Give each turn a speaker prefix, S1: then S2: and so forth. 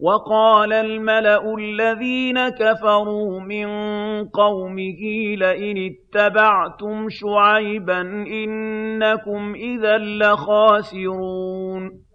S1: وَقَالَ الْمَلَأُ الَّذِينَ كَفَرُوا مِن قَوْمِهِ لَئِنِ اتَّبَعْتُمْ شُعَيْبًا إِنَّكُمْ إِذًا لَّخَاسِرُونَ.